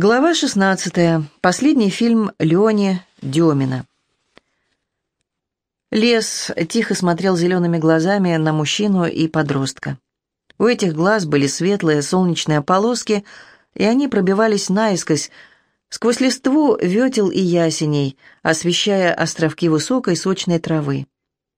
Глава 16. Последний фильм Леони Демина. Лес тихо смотрел зелеными глазами на мужчину и подростка. У этих глаз были светлые солнечные полоски, и они пробивались наискось, сквозь листву ветел и ясеней, освещая островки высокой сочной травы.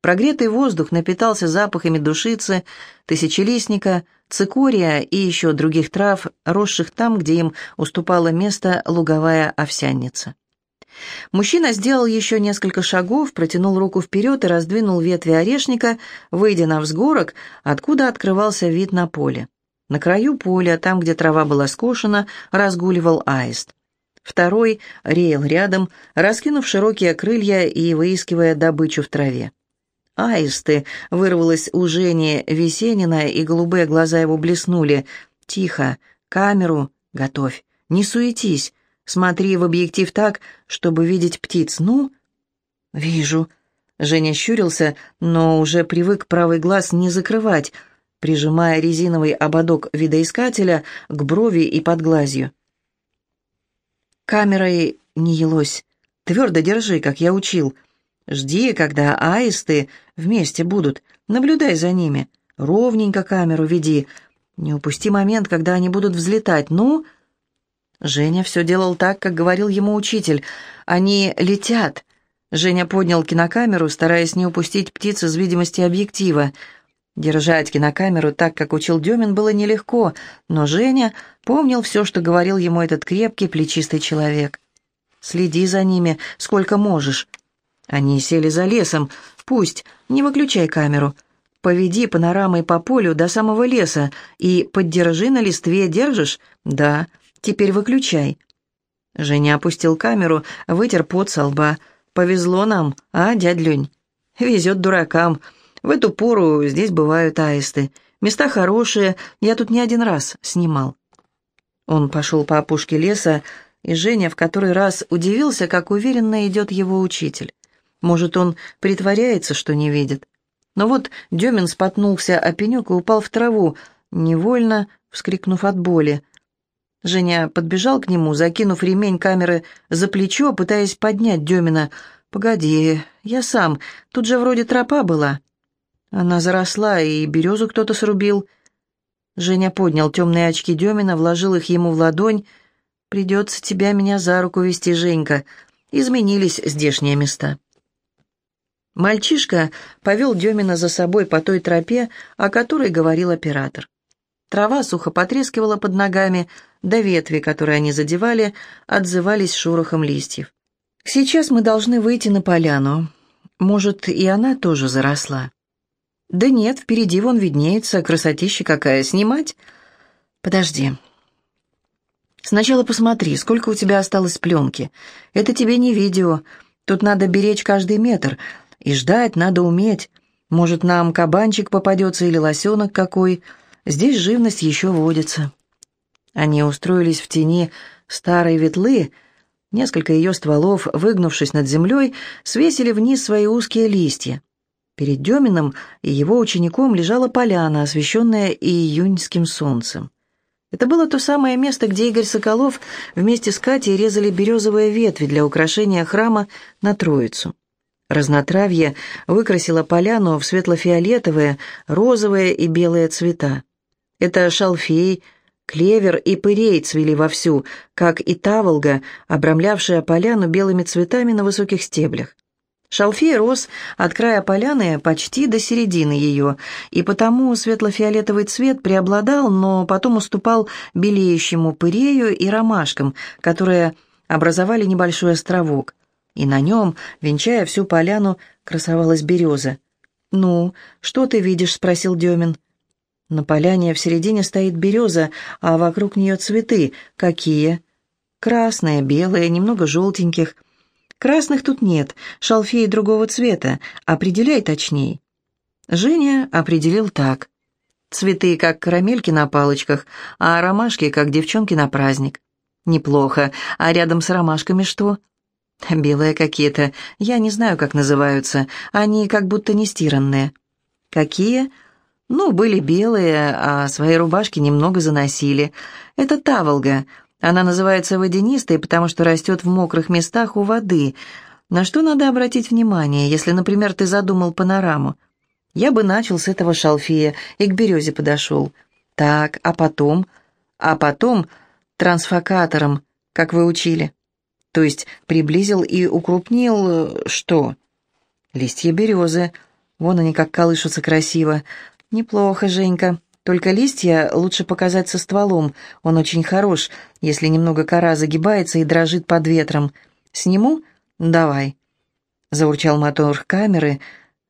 Прогретый воздух напитался запахами душицы, тысячелистника, цикория и еще других трав, росших там, где им уступало место луговая овсянница. Мужчина сделал еще несколько шагов, протянул руку вперед и раздвинул ветви орешника, выйдя на взгорок, откуда открывался вид на поле. На краю поля, там, где трава была скошена, разгуливал аист. Второй реял рядом, раскинув широкие крылья и выискивая добычу в траве. «Аисты!» — вырвалось у Жени Весенина, и голубые глаза его блеснули. «Тихо! Камеру готовь! Не суетись! Смотри в объектив так, чтобы видеть птиц. Ну?» «Вижу». Женя щурился, но уже привык правый глаз не закрывать, прижимая резиновый ободок видоискателя к брови и подглазью. Камерой не елось. Твердо держи, как я учил. Жди, когда аисты вместе будут. Наблюдай за ними. Ровненько камеру веди. Не упусти момент, когда они будут взлетать. Ну...» Женя все делал так, как говорил ему учитель. «Они летят». Женя поднял кинокамеру, стараясь не упустить птиц из видимости объектива. Держать кинокамеру так, как учил Демин, было нелегко, но Женя помнил все, что говорил ему этот крепкий, плечистый человек. «Следи за ними, сколько можешь. Они сели за лесом. Пусть, не выключай камеру. Поведи панорамой по полю до самого леса и поддержи на листве, держишь? Да. Теперь выключай. Женя опустил камеру, вытер пот со лба. Повезло нам, а, дядь Лень? Везет дуракам. В эту пору здесь бывают аисты. Места хорошие, я тут не один раз снимал. Он пошел по опушке леса, и Женя в который раз удивился, как уверенно идет его учитель. Может, он притворяется, что не видит. Но вот Демин споткнулся о пенек и упал в траву, невольно вскрикнув от боли. Женя подбежал к нему, закинув ремень камеры за плечо, пытаясь поднять Демина. «Погоди, я сам, тут же вроде тропа была». Она заросла, и березу кто-то срубил. Женя поднял темные очки Демина, вложил их ему в ладонь. «Придется тебя меня за руку вести, Женька. Изменились здешние места». Мальчишка повел Демина за собой по той тропе, о которой говорил оператор. Трава сухо потрескивала под ногами, да ветви, которые они задевали, отзывались шорохом листьев. «Сейчас мы должны выйти на поляну. Может, и она тоже заросла?» «Да нет, впереди вон виднеется, красотища какая, снимать?» «Подожди. Сначала посмотри, сколько у тебя осталось пленки. Это тебе не видео. Тут надо беречь каждый метр, и ждать надо уметь. Может, нам кабанчик попадется или лосенок какой. Здесь живность еще водится». Они устроились в тени старой ветлы, несколько ее стволов, выгнувшись над землей, свесили вниз свои узкие листья. Перед Демином и его учеником лежала поляна, освещенная июньским солнцем. Это было то самое место, где Игорь Соколов вместе с Катей резали березовые ветви для украшения храма на Троицу. Разнотравье выкрасило поляну в светло-фиолетовые, розовые и белые цвета. Это шалфей, клевер и пырей цвели вовсю, как и таволга, обрамлявшая поляну белыми цветами на высоких стеблях. Шалфей рос от края поляны почти до середины ее, и потому светло-фиолетовый цвет преобладал, но потом уступал белеющему пырею и ромашкам, которые образовали небольшой островок и на нем, венчая всю поляну, красовалась береза. «Ну, что ты видишь?» — спросил Демин. «На поляне в середине стоит береза, а вокруг нее цветы. Какие?» «Красные, белые, немного желтеньких». «Красных тут нет, шалфеи другого цвета. Определяй точней». Женя определил так. Цветы, как карамельки на палочках, а ромашки, как девчонки на праздник. Неплохо. А рядом с ромашками что? «Белые какие-то. Я не знаю, как называются. Они как будто не стиранные». «Какие?» «Ну, были белые, а свои рубашки немного заносили. Это таволга. Она называется водянистой, потому что растет в мокрых местах у воды. На что надо обратить внимание, если, например, ты задумал панораму? Я бы начал с этого шалфея и к березе подошел. Так, а потом? А потом трансфокатором, как вы учили. То есть приблизил и укрупнил... Э, что? Листья березы. Вон они как колышутся красиво. Неплохо, Женька. Только листья лучше показать со стволом. Он очень хорош, если немного кора загибается и дрожит под ветром. Сниму? Давай. Заурчал мотор камеры.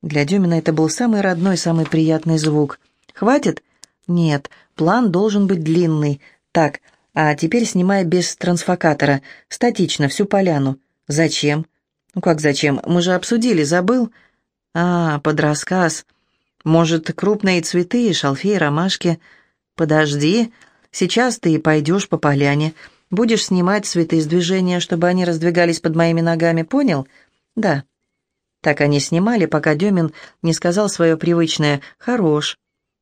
Для Демина это был самый родной, самый приятный звук. Хватит? Нет, план должен быть длинный. Так, а теперь снимай без трансфокатора, статично, всю поляну. Зачем? Ну как зачем? Мы же обсудили, забыл? А, под рассказ. Может, крупные цветы, шалфей, ромашки. Подожди, сейчас ты пойдешь по поляне. Будешь снимать цветы с движения, чтобы они раздвигались под моими ногами, понял? Да. Так они снимали, пока Демин не сказал свое привычное «хорош».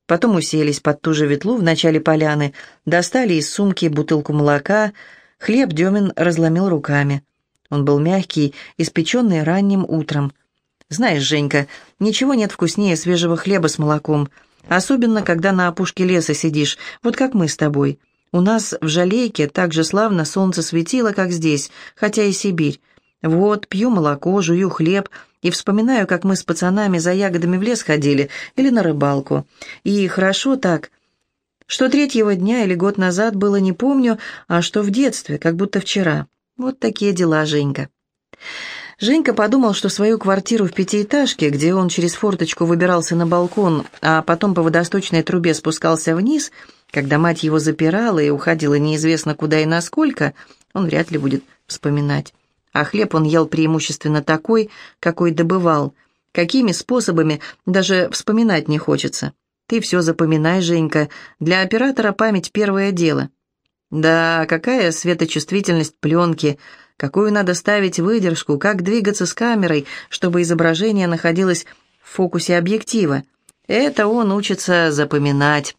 Потом уселись под ту же ветлу в начале поляны, достали из сумки бутылку молока, хлеб Демин разломил руками. Он был мягкий, испеченный ранним утром. «Знаешь, Женька, ничего нет вкуснее свежего хлеба с молоком, особенно когда на опушке леса сидишь, вот как мы с тобой. У нас в Жалейке так же славно солнце светило, как здесь, хотя и Сибирь. Вот, пью молоко, жую хлеб, и вспоминаю, как мы с пацанами за ягодами в лес ходили или на рыбалку. И хорошо так, что третьего дня или год назад было не помню, а что в детстве, как будто вчера. Вот такие дела, Женька. Женька подумал, что свою квартиру в пятиэтажке, где он через форточку выбирался на балкон, а потом по водосточной трубе спускался вниз, когда мать его запирала и уходила неизвестно куда и насколько, он вряд ли будет вспоминать. А хлеб он ел преимущественно такой, какой добывал. Какими способами, даже вспоминать не хочется. Ты все запоминай, Женька. Для оператора память первое дело. Да, какая светочувствительность пленки, какую надо ставить выдержку, как двигаться с камерой, чтобы изображение находилось в фокусе объектива. Это он учится запоминать.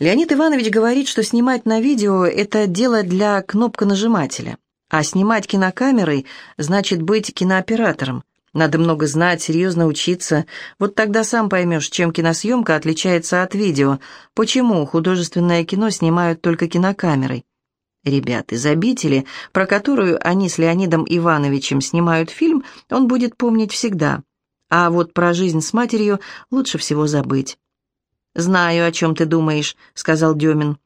Леонид Иванович говорит, что снимать на видео – это дело для кнопконажимателя. А снимать кинокамерой значит быть кинооператором. Надо много знать, серьезно учиться. Вот тогда сам поймешь, чем киносъемка отличается от видео, почему художественное кино снимают только кинокамерой. Ребят, из обители, про которую они с Леонидом Ивановичем снимают фильм, он будет помнить всегда. А вот про жизнь с матерью лучше всего забыть. «Знаю, о чем ты думаешь», — сказал Демин.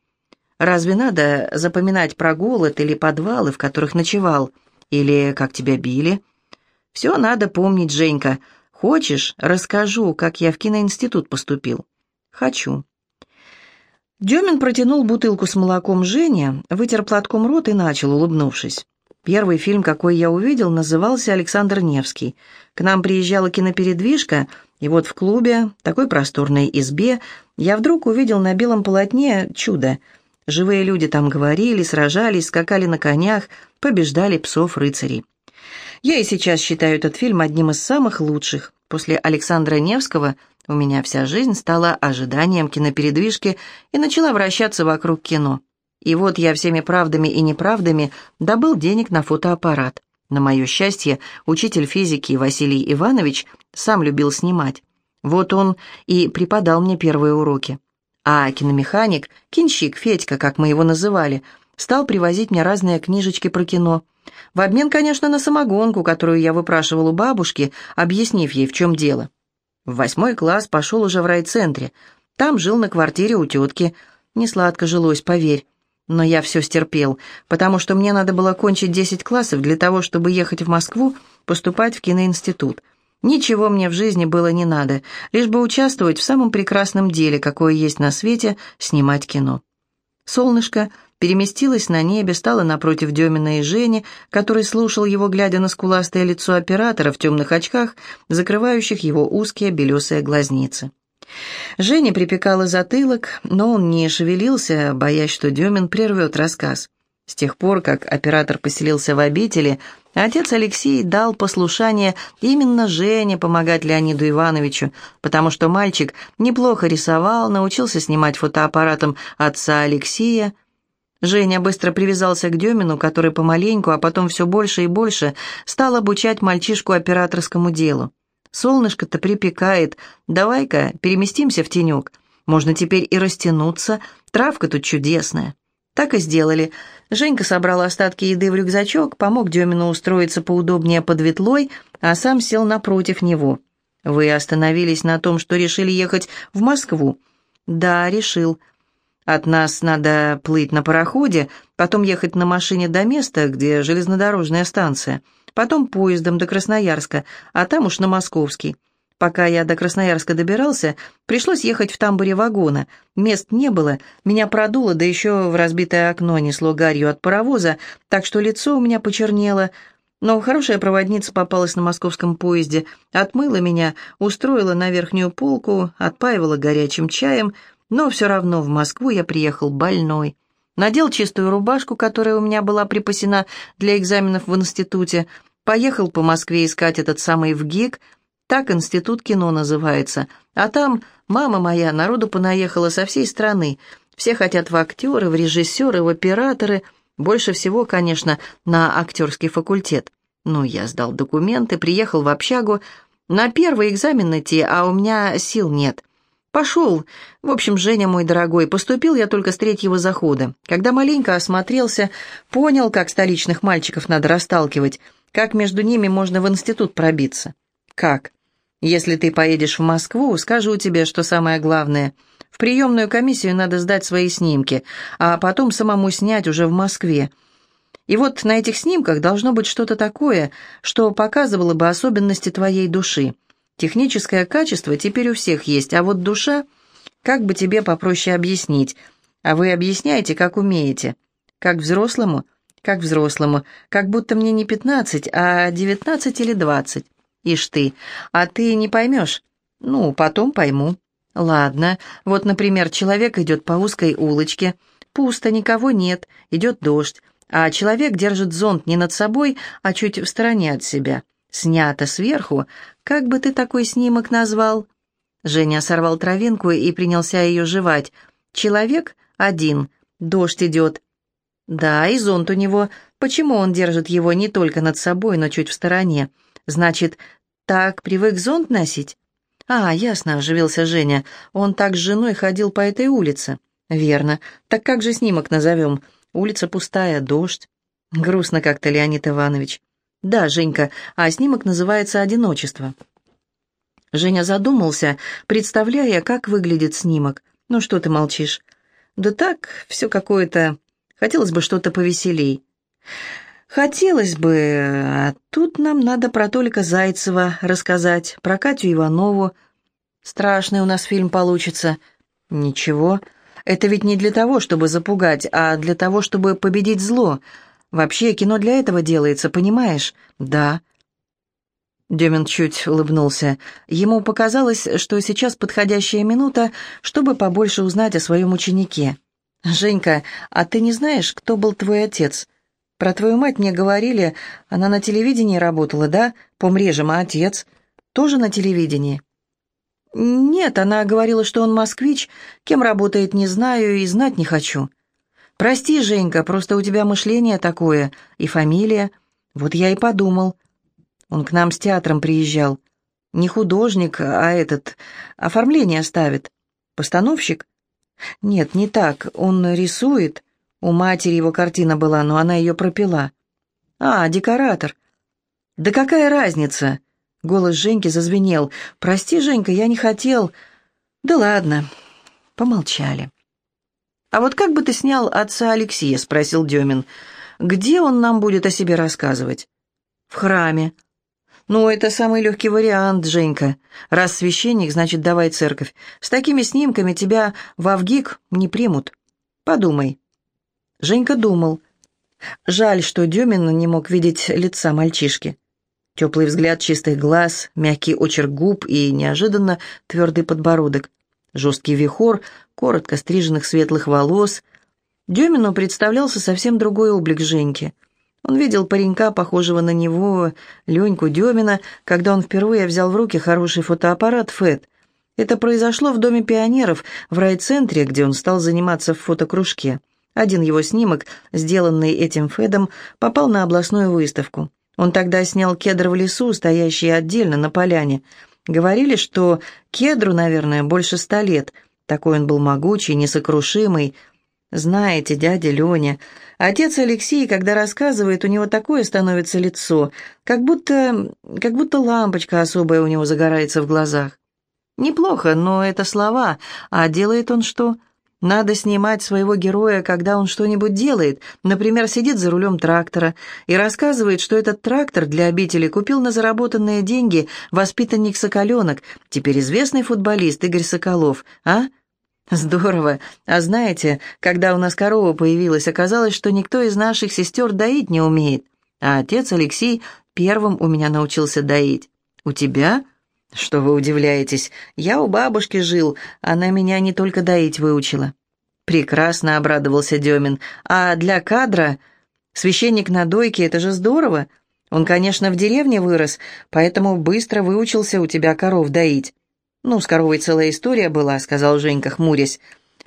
Разве надо запоминать про голод или подвалы, в которых ночевал? Или как тебя били? Все надо помнить, Женька. Хочешь, расскажу, как я в киноинститут поступил? Хочу. Демин протянул бутылку с молоком Жене, вытер платком рот и начал, улыбнувшись. Первый фильм, какой я увидел, назывался «Александр Невский». К нам приезжала кинопередвижка, и вот в клубе, такой просторной избе, я вдруг увидел на белом полотне чудо — Живые люди там говорили, сражались, скакали на конях, побеждали псов-рыцарей. Я и сейчас считаю этот фильм одним из самых лучших. После Александра Невского у меня вся жизнь стала ожиданием кинопередвижки и начала вращаться вокруг кино. И вот я всеми правдами и неправдами добыл денег на фотоаппарат. На мое счастье, учитель физики Василий Иванович сам любил снимать. Вот он и преподал мне первые уроки. А киномеханик, кинщик Федька, как мы его называли, стал привозить мне разные книжечки про кино. В обмен, конечно, на самогонку, которую я выпрашивал у бабушки, объяснив ей, в чем дело. В восьмой класс пошел уже в райцентре. Там жил на квартире у тетки. Несладко жилось, поверь. Но я все стерпел, потому что мне надо было кончить десять классов для того, чтобы ехать в Москву, поступать в киноинститут. Ничего мне в жизни было не надо, лишь бы участвовать в самом прекрасном деле, какое есть на свете, снимать кино. Солнышко переместилось на небе, стало напротив Демина и Жени, который слушал его, глядя на скуластое лицо оператора в темных очках, закрывающих его узкие белесые глазницы. Женя припекала затылок, но он не шевелился, боясь, что Демин прервет рассказ. С тех пор, как оператор поселился в обители, отец Алексей дал послушание именно Жене помогать Леониду Ивановичу, потому что мальчик неплохо рисовал, научился снимать фотоаппаратом отца Алексея. Женя быстро привязался к Демину, который помаленьку, а потом все больше и больше стал обучать мальчишку операторскому делу. «Солнышко-то припекает. Давай-ка переместимся в тенек. Можно теперь и растянуться. Травка тут чудесная». Так и сделали. Женька собрал остатки еды в рюкзачок, помог Демину устроиться поудобнее под ветлой, а сам сел напротив него. «Вы остановились на том, что решили ехать в Москву?» «Да, решил. От нас надо плыть на пароходе, потом ехать на машине до места, где железнодорожная станция, потом поездом до Красноярска, а там уж на Московский. Пока я до Красноярска добирался, пришлось ехать в тамбуре вагона. Мест не было, меня продуло, да еще в разбитое окно несло гарью от паровоза, так что лицо у меня почернело. Но хорошая проводница попалась на московском поезде, отмыла меня, устроила на верхнюю полку, отпаивала горячим чаем, но все равно в Москву я приехал больной. Надел чистую рубашку, которая у меня была припасена для экзаменов в институте, поехал по Москве искать этот самый ВГИК — так институт кино называется. А там мама моя, народу понаехала со всей страны. Все хотят в актеры, в режиссеры, в операторы. Больше всего, конечно, на актерский факультет. Ну, я сдал документы, приехал в общагу. На первый экзамен идти, а у меня сил нет. Пошел. В общем, Женя, мой дорогой, поступил я только с третьего захода. Когда маленько осмотрелся, понял, как столичных мальчиков надо расталкивать, как между ними можно в институт пробиться. Как? Если ты поедешь в Москву, скажу тебе, что самое главное. В приемную комиссию надо сдать свои снимки, а потом самому снять уже в Москве. И вот на этих снимках должно быть что-то такое, что показывало бы особенности твоей души. Техническое качество теперь у всех есть, а вот душа, как бы тебе попроще объяснить. А вы объясняете, как умеете. Как взрослому? Как взрослому. Как будто мне не пятнадцать, а девятнадцать или двадцать. Ишь ты, а ты не поймешь? Ну, потом пойму. Ладно, вот, например, человек идет по узкой улочке, пусто, никого нет, идет дождь, а человек держит зонт не над собой, а чуть в стороне от себя. Снято сверху. Как бы ты такой снимок назвал? Женя сорвал травинку и принялся ее жевать. Человек один, дождь идет. Да, и зонт у него. Почему он держит его не только над собой, но чуть в стороне? Значит, так привык зонт носить? А, ясно, оживился Женя. Он так с женой ходил по этой улице. Верно. Так как же снимок назовем? Улица пустая, дождь. Грустно как-то, Леонид Иванович. Да, Женька, а снимок называется «Одиночество». Женя задумался, представляя, как выглядит снимок. «Ну что ты молчишь?» «Да так, все какое-то... Хотелось бы что-то повеселей». Хотелось бы, а тут нам надо про Толика Зайцева рассказать, про Катю Иванову. Страшный у нас фильм получится. Ничего, это ведь не для того, чтобы запугать, а для того, чтобы победить зло. Вообще кино для этого делается, понимаешь? Да. Демин чуть улыбнулся. Ему показалось, что сейчас подходящая минута, чтобы побольше узнать о своем ученике. «Женька, а ты не знаешь, кто был твой отец?» Про твою мать мне говорили, она на телевидении работала, да? По мрежам, а отец? Тоже на телевидении?» «Нет, она говорила, что он москвич. Кем работает, не знаю и знать не хочу». «Прости, Женька, просто у тебя мышление такое. И фамилия. Вот я и подумал». Он к нам с театром приезжал. Не художник, а этот... Оформление ставит. Постановщик? Нет, не так. Он рисует. У матери его картина была, но она ее пропила. «А, декоратор». «Да какая разница?» Голос Женьки зазвенел. «Прости, Женька, я не хотел». «Да ладно». Помолчали. «А вот как бы ты снял отца Алексея?» — спросил Демин. «Где он нам будет о себе рассказывать?» «В храме». «Ну, это самый легкий вариант, Женька. Раз священник, значит, давай церковь. С такими снимками тебя в Авгик не примут. Подумай». Женька думал. Жаль, что Демин не мог видеть лица мальчишки. Теплый взгляд чистых глаз, мягкий очерк губ и неожиданно твердый подбородок. Жесткий вихор, коротко стриженных светлых волос. Демину представлялся совсем другой облик Женьки. Он видел паренька, похожего на него, Леньку Демина, когда он впервые взял в руки хороший фотоаппарат «Фэт». Это произошло в Доме пионеров, в райцентре, где он стал заниматься в фотокружке. Один его снимок, сделанный этим Федом, попал на областную выставку. Он тогда снял кедр в лесу, стоящий отдельно на поляне. Говорили, что кедру, наверное, больше ста лет. Такой он был могучий, несокрушимый. Знаете, дядя Леня, отец Алексей, когда рассказывает, у него такое становится лицо, как будто, как будто лампочка особая у него загорается в глазах. Неплохо, но это слова, а делает он что? Надо снимать своего героя, когда он что-нибудь делает, например, сидит за рулем трактора и рассказывает, что этот трактор для обители купил на заработанные деньги воспитанник Соколенок, теперь известный футболист Игорь Соколов, а? Здорово. А знаете, когда у нас корова появилась, оказалось, что никто из наших сестер доить не умеет, а отец Алексей первым у меня научился доить. У тебя? «Что вы удивляетесь? Я у бабушки жил, она меня не только доить выучила». «Прекрасно», — обрадовался Демин. «А для кадра? Священник на дойке — это же здорово. Он, конечно, в деревне вырос, поэтому быстро выучился у тебя коров доить». «Ну, с коровой целая история была», — сказал Женька, хмурясь.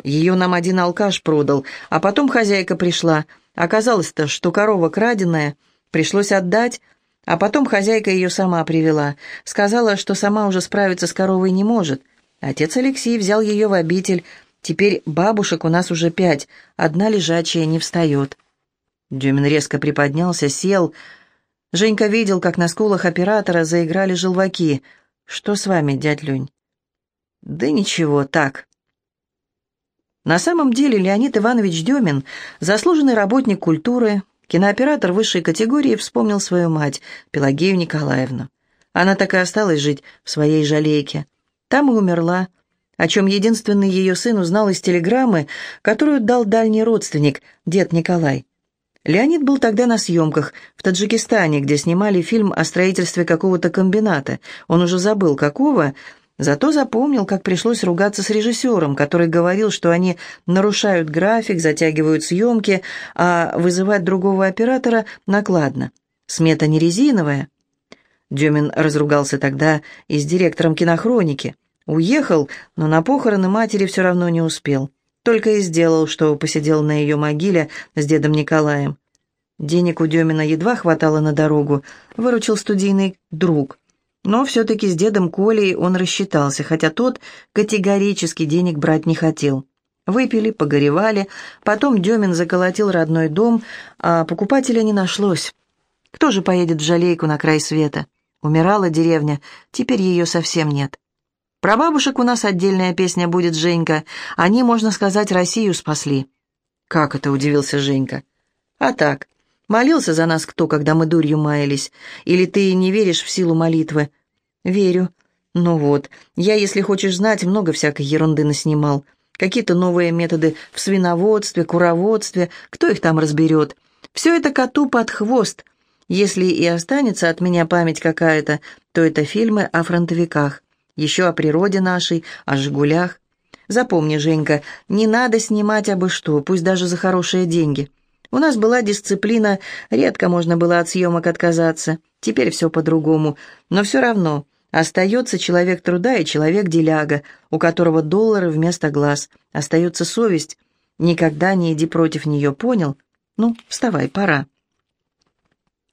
«Ее нам один алкаш продал, а потом хозяйка пришла. Оказалось-то, что корова краденая. Пришлось отдать, а потом хозяйка ее сама привела. Сказала, что сама уже справиться с коровой не может. Отец Алексей взял ее в обитель. Теперь бабушек у нас уже пять, одна лежачая не встает. Дюмин резко приподнялся, сел. Женька видел, как на скулах оператора заиграли желваки. «Что с вами, дядь Люнь?» «Да ничего, так». На самом деле Леонид Иванович Демин, заслуженный работник культуры, Кинооператор высшей категории вспомнил свою мать, Пелагею Николаевну. Она так и осталась жить в своей жалейке. Там и умерла, о чем единственный ее сын узнал из телеграммы, которую дал дальний родственник, дед Николай. Леонид был тогда на съемках в Таджикистане, где снимали фильм о строительстве какого-то комбината. Он уже забыл, какого, Зато запомнил, как пришлось ругаться с режиссером, который говорил, что они нарушают график, затягивают съемки, а вызывать другого оператора накладно. Смета не резиновая. Демин разругался тогда и с директором кинохроники. Уехал, но на похороны матери все равно не успел. Только и сделал, что посидел на ее могиле с дедом Николаем. Денег у Демина едва хватало на дорогу, выручил студийный друг – но все-таки с дедом Колей он рассчитался, хотя тот категорически денег брать не хотел. Выпили, погоревали, потом Демин заколотил родной дом, а покупателя не нашлось. Кто же поедет в жалейку на край света? Умирала деревня, теперь ее совсем нет. Про бабушек у нас отдельная песня будет, Женька. Они, можно сказать, Россию спасли. Как это, удивился Женька. А так, Молился за нас кто, когда мы дурью маялись? Или ты не веришь в силу молитвы? Верю. Ну вот, я, если хочешь знать, много всякой ерунды наснимал. Какие-то новые методы в свиноводстве, куроводстве, кто их там разберет? Все это коту под хвост. Если и останется от меня память какая-то, то это фильмы о фронтовиках. Еще о природе нашей, о «Жигулях». Запомни, Женька, не надо снимать абы что, пусть даже за хорошие деньги. У нас была дисциплина, редко можно было от съемок отказаться. Теперь все по-другому. Но все равно остается человек труда и человек деляга, у которого доллары вместо глаз. Остается совесть. Никогда не иди против нее, понял? Ну, вставай, пора.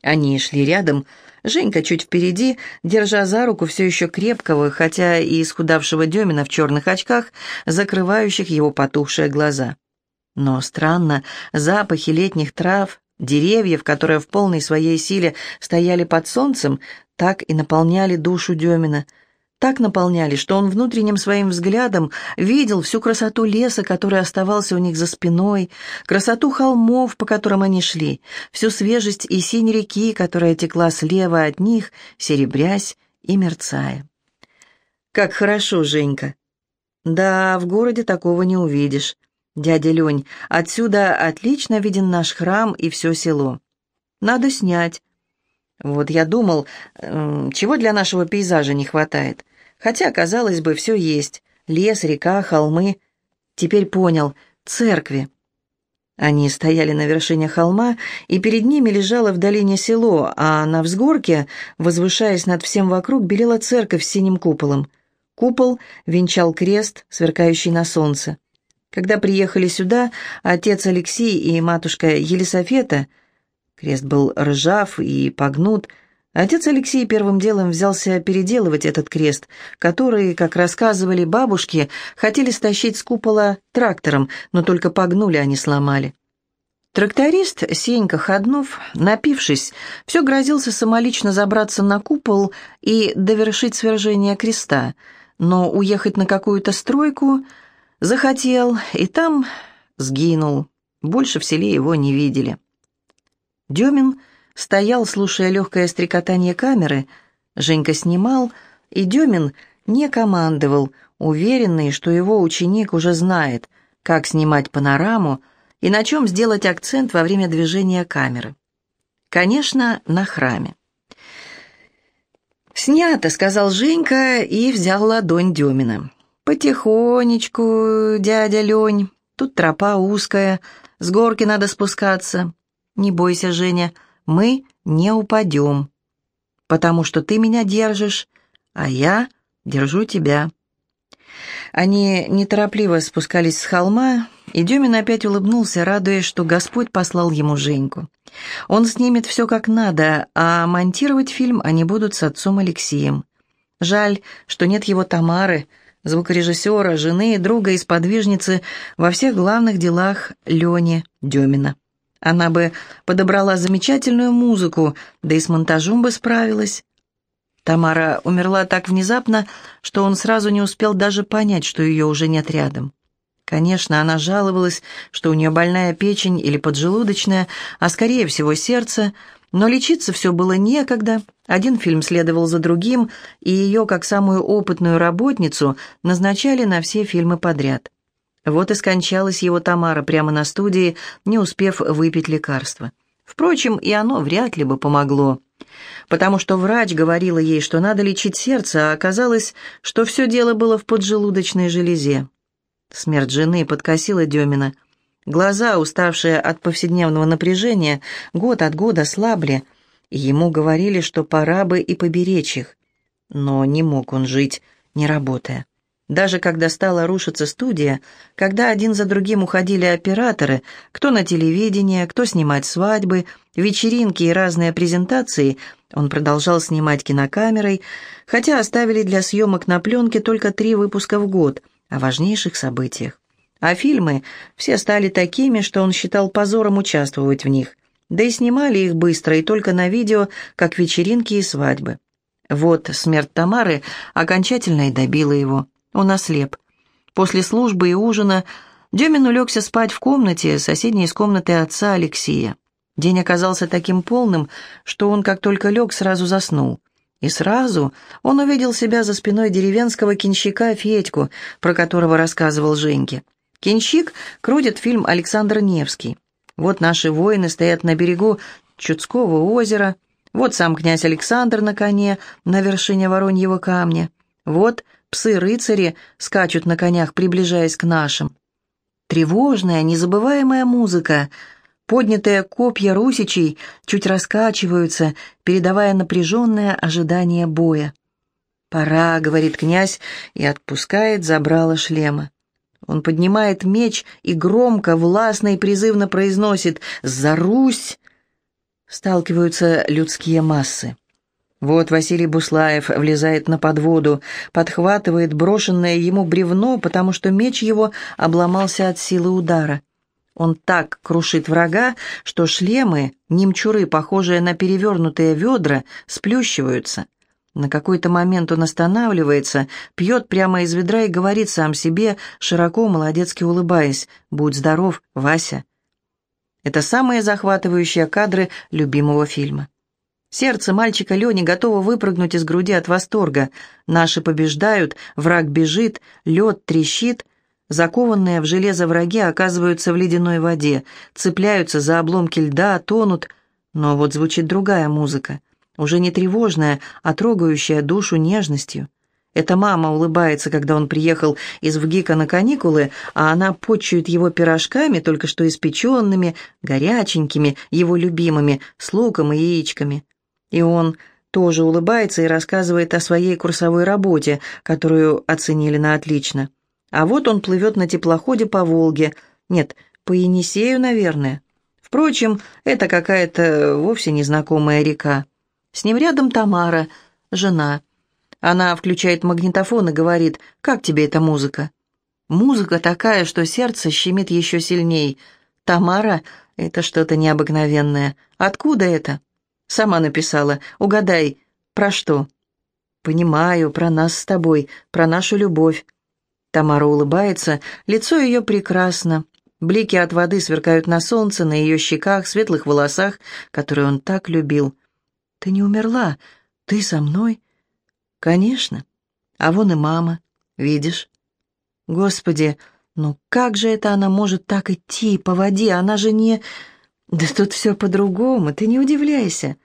Они шли рядом, Женька чуть впереди, держа за руку все еще крепкого, хотя и исхудавшего Демина в черных очках, закрывающих его потухшие глаза. Но странно, запахи летних трав, деревьев, которые в полной своей силе стояли под солнцем, так и наполняли душу Демина. Так наполняли, что он внутренним своим взглядом видел всю красоту леса, который оставался у них за спиной, красоту холмов, по которым они шли, всю свежесть и синь реки, которая текла слева от них, серебрясь и мерцая. «Как хорошо, Женька!» «Да, в городе такого не увидишь. «Дядя Лень, отсюда отлично виден наш храм и все село. Надо снять». Вот я думал, чего для нашего пейзажа не хватает. Хотя, казалось бы, все есть. Лес, река, холмы. Теперь понял, церкви. Они стояли на вершине холма, и перед ними лежало в долине село, а на взгорке, возвышаясь над всем вокруг, белела церковь с синим куполом. Купол венчал крест, сверкающий на солнце. Когда приехали сюда, отец Алексей и матушка Елисофета, крест был ржав и погнут, отец Алексей первым делом взялся переделывать этот крест, который, как рассказывали бабушки, хотели стащить с купола трактором, но только погнули, а не сломали. Тракторист Сенька Ходнов, напившись, все грозился самолично забраться на купол и довершить свержение креста, но уехать на какую-то стройку захотел, и там сгинул. Больше в селе его не видели. Демин стоял, слушая легкое стрекотание камеры, Женька снимал, и Демин не командовал, уверенный, что его ученик уже знает, как снимать панораму, и на чем сделать акцент во время движения камеры. Конечно, на храме. «Снято», — сказал Женька и взял ладонь Демина. «Потихонечку, дядя Лень, тут тропа узкая, с горки надо спускаться. Не бойся, Женя, мы не упадем, потому что ты меня держишь, а я держу тебя». Они неторопливо спускались с холма, и Демин опять улыбнулся, радуясь, что Господь послал ему Женьку. Он снимет все как надо, а монтировать фильм они будут с отцом Алексеем. Жаль, что нет его Тамары, звукорежиссера, жены, друга и сподвижницы во всех главных делах Лени Демина. Она бы подобрала замечательную музыку, да и с монтажом бы справилась. Тамара умерла так внезапно, что он сразу не успел даже понять, что ее уже нет рядом. Конечно, она жаловалась, что у нее больная печень или поджелудочная, а скорее всего сердце, но лечиться все было некогда. Один фильм следовал за другим, и ее, как самую опытную работницу, назначали на все фильмы подряд. Вот и скончалась его Тамара прямо на студии, не успев выпить лекарства. Впрочем, и оно вряд ли бы помогло потому что врач говорила ей, что надо лечить сердце, а оказалось, что все дело было в поджелудочной железе. Смерть жены подкосила Демина. Глаза, уставшие от повседневного напряжения, год от года слабли, и ему говорили, что пора бы и поберечь их. Но не мог он жить, не работая. Даже когда стала рушиться студия, когда один за другим уходили операторы, кто на телевидение, кто снимать свадьбы, вечеринки и разные презентации, он продолжал снимать кинокамерой, хотя оставили для съемок на пленке только три выпуска в год о важнейших событиях. А фильмы все стали такими, что он считал позором участвовать в них. Да и снимали их быстро и только на видео, как вечеринки и свадьбы. Вот смерть Тамары окончательно и добила его. Он ослеп. После службы и ужина Демин улегся спать в комнате, соседней с комнатой отца Алексея. День оказался таким полным, что он, как только лег, сразу заснул. И сразу он увидел себя за спиной деревенского кинщика Федьку, про которого рассказывал Женьке. Кинщик крутит фильм Александр Невский. Вот наши воины стоят на берегу Чудского озера, вот сам князь Александр на коне на вершине Вороньего камня, вот Псы-рыцари скачут на конях, приближаясь к нашим. Тревожная, незабываемая музыка. Поднятые копья русичей чуть раскачиваются, передавая напряженное ожидание боя. «Пора», — говорит князь, и отпускает забрало шлема. Он поднимает меч и громко, властно и призывно произносит «За Русь!» Сталкиваются людские массы. Вот Василий Буслаев влезает на подводу, подхватывает брошенное ему бревно, потому что меч его обломался от силы удара. Он так крушит врага, что шлемы, немчуры, похожие на перевернутые ведра, сплющиваются. На какой-то момент он останавливается, пьет прямо из ведра и говорит сам себе, широко, молодецки улыбаясь, «Будь здоров, Вася». Это самые захватывающие кадры любимого фильма. Сердце мальчика Лени готово выпрыгнуть из груди от восторга. Наши побеждают, враг бежит, лед трещит. Закованные в железо враги оказываются в ледяной воде, цепляются за обломки льда, тонут. Но вот звучит другая музыка, уже не тревожная, а трогающая душу нежностью. Эта мама улыбается, когда он приехал из ВГИКа на каникулы, а она почует его пирожками, только что испеченными, горяченькими, его любимыми, с луком и яичками. И он тоже улыбается и рассказывает о своей курсовой работе, которую оценили на отлично. А вот он плывет на теплоходе по Волге. Нет, по Енисею, наверное. Впрочем, это какая-то вовсе незнакомая река. С ним рядом Тамара, жена. Она включает магнитофон и говорит, «Как тебе эта музыка?» Музыка такая, что сердце щемит еще сильней. «Тамара — это что-то необыкновенное. Откуда это?» «Сама написала. Угадай, про что?» «Понимаю, про нас с тобой, про нашу любовь». Тамара улыбается, лицо ее прекрасно. Блики от воды сверкают на солнце, на ее щеках, светлых волосах, которые он так любил. «Ты не умерла? Ты со мной?» «Конечно. А вон и мама. Видишь?» «Господи, ну как же это она может так идти по воде? Она же не...» «Да тут все по-другому, ты не удивляйся.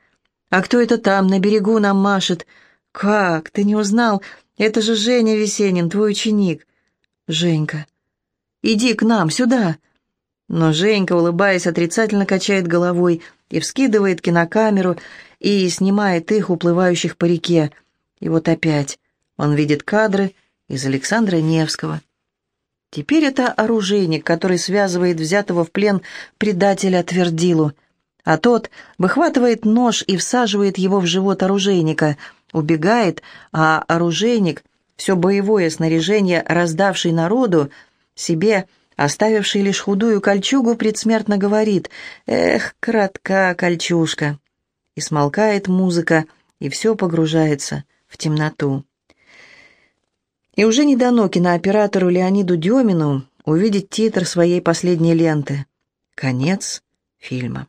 А кто это там, на берегу нам машет?» «Как? Ты не узнал? Это же Женя Весенин, твой ученик». «Женька, иди к нам, сюда». Но Женька, улыбаясь, отрицательно качает головой и вскидывает кинокамеру и снимает их, уплывающих по реке. И вот опять он видит кадры из Александра Невского. Теперь это оружейник, который связывает взятого в плен предателя Твердилу, а тот выхватывает нож и всаживает его в живот оружейника, убегает, а оружейник, все боевое снаряжение, раздавший народу, себе, оставивший лишь худую кольчугу, предсмертно говорит «Эх, кратка кольчушка!» И смолкает музыка, и все погружается в темноту. И уже не дано кинооператору Леониду Демину увидеть титр своей последней ленты. Конец фильма.